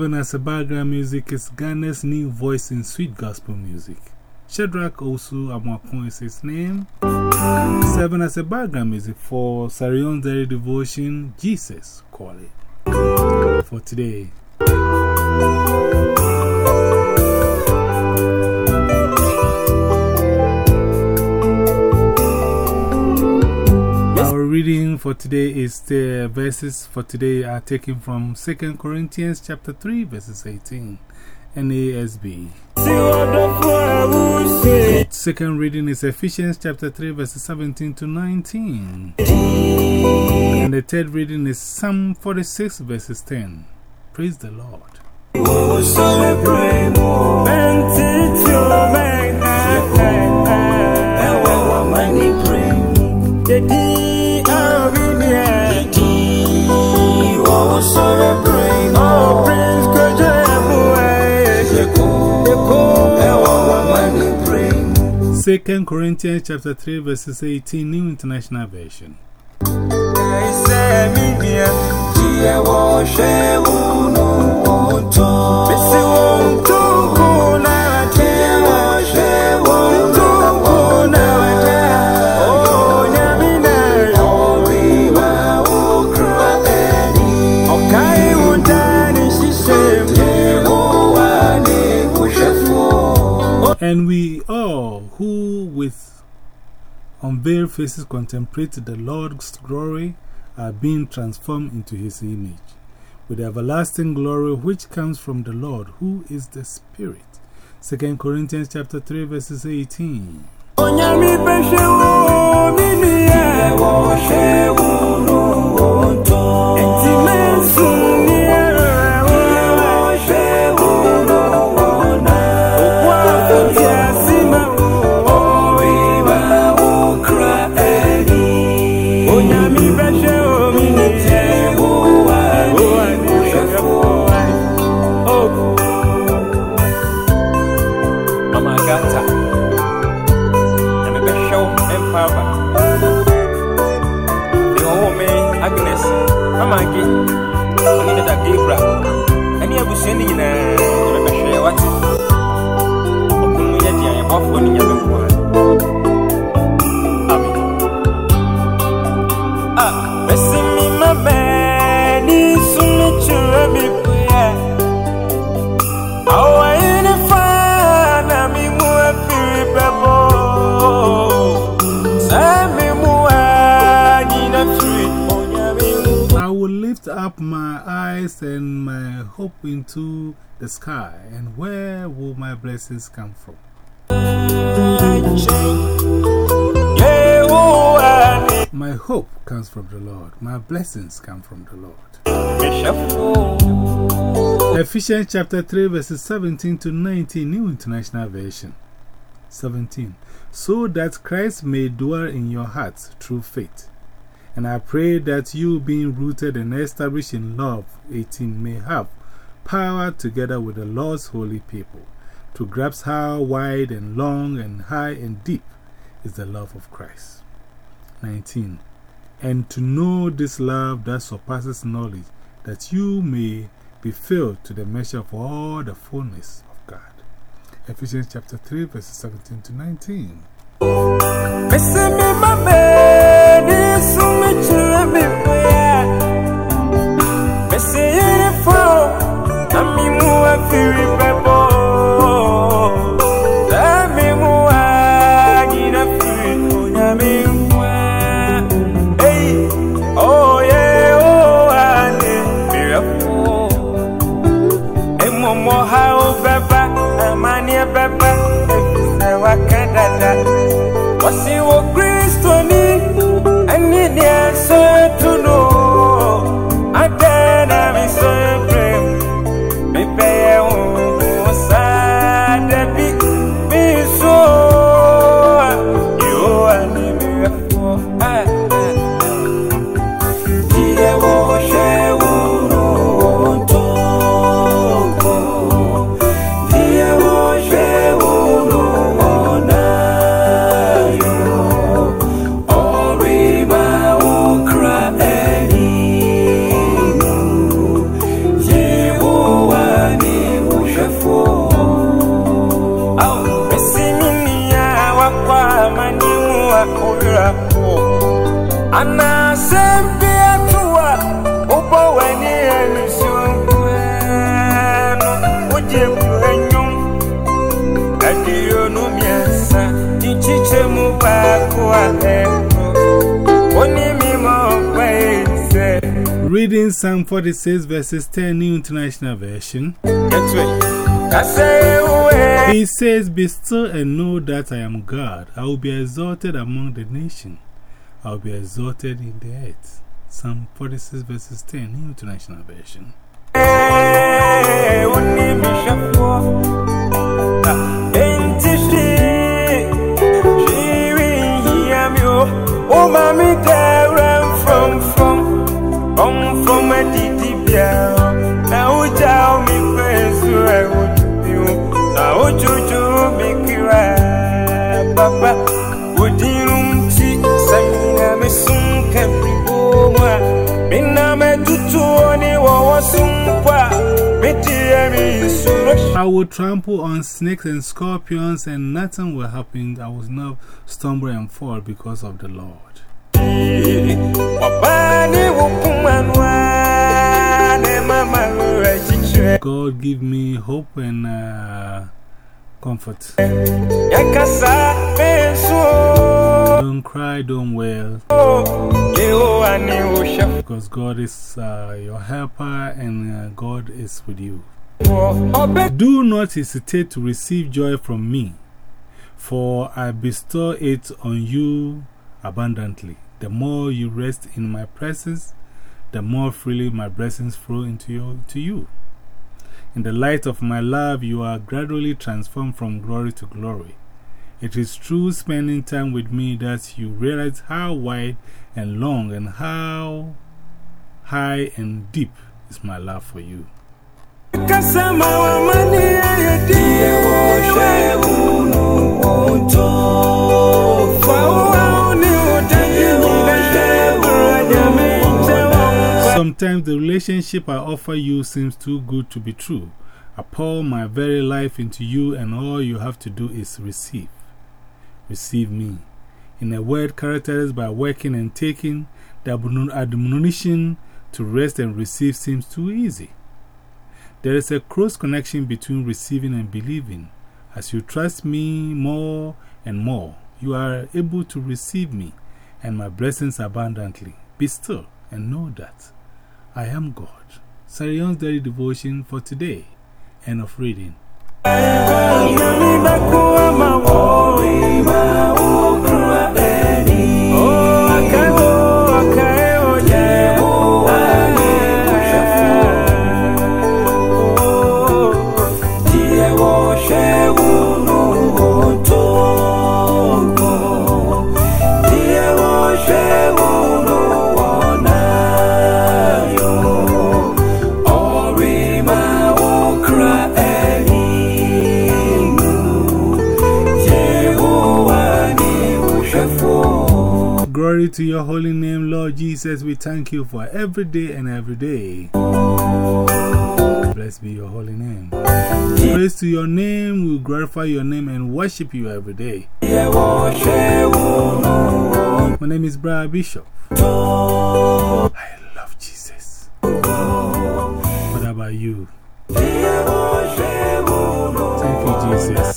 Serving as a background music is Ghana's new voice in sweet gospel music. Shadrach Osu Amwakon is his name. Serving as a background music for Sarah Young's Daily Devotion, Jesus Calling. For today. For today is the verses for today are taken from 2 Corinthians chapter 3 verses 18 NASB. Second reading is Ephesians chapter 3 verses 17 to 19. And the third reading is Psalm 46 verses 10. Praise the Lord. Second Corinthians chapter 3 verses 18 New International Version. And we with unveiled faces contemplate the Lord's glory are being transformed into his image, with everlasting glory which comes from the Lord, who is the Spirit. 2 Corinthians chapter 3 verses 18. Mamaki, only the Gibra. Any of us sending in a share what? Open me at the above one in your Ah, missing my eyes and my hope into the sky, and where will my blessings come from? My hope comes from the Lord, my blessings come from the Lord. Ephesians chapter 3, verses 17 to 19, New International Version. 17. So that Christ may dwell in your hearts through faith. And I pray that you, being rooted and established in love, 18, may have power together with the Lord's holy people to grasp how wide and long and high and deep is the love of Christ. 19. And to know this love that surpasses knowledge, that you may be filled to the measure of all the fullness of God. Ephesians chapter 3, verses 17 to 19. Ana sembi atua, upo weni elisuano, uje mwenyum. Adiyo numiasa, ichiche mubako aheko. Oni mimo kweze. Reading Psalm 46, verses 10, New International Version. Etwe. Kasewe. He says, Be still and know that I am God. I will be exalted among the nations. I will be exalted in the earth. Psalm 46, verses 10, New International Version. Eh, I would trample on snakes and scorpions, and nothing will happen. I will not stumble and fall because of the Lord. Wabani wukumanwa ne mama rechichwe God, give me hope and uh, comfort. Don't cry, don't wail, because God is uh, your helper and uh, God is with you. Do not hesitate to receive joy from me, for I bestow it on you abundantly. The more you rest in my presence, the more freely my blessings flow into to you. In the light of my love, you are gradually transformed from glory to glory. It is through spending time with me that you realize how wide and long and how high and deep is my love for you. kasama wa mani ayedi Yewo sheunu onto Fawa uni uteji Sometimes the relationship I offer you seems too good to be true. I pour my very life into you, and all you have to do is receive. Receive me. In a word characterized by working and taking, the admonition to rest and receive seems too easy. There is a close connection between receiving and believing. As you trust me more and more, you are able to receive me and my blessings abundantly. Be still and know that I am God. Sarah Young's Daily Devotion for today. End of reading. Glory to your holy name, Lord Jesus. We thank you for every day and every day. Blessed be your holy name. Praise to your name, we glorify your name and worship you every day. My name is Brian Bishop. I love Jesus. What about you? Thank you, Jesus.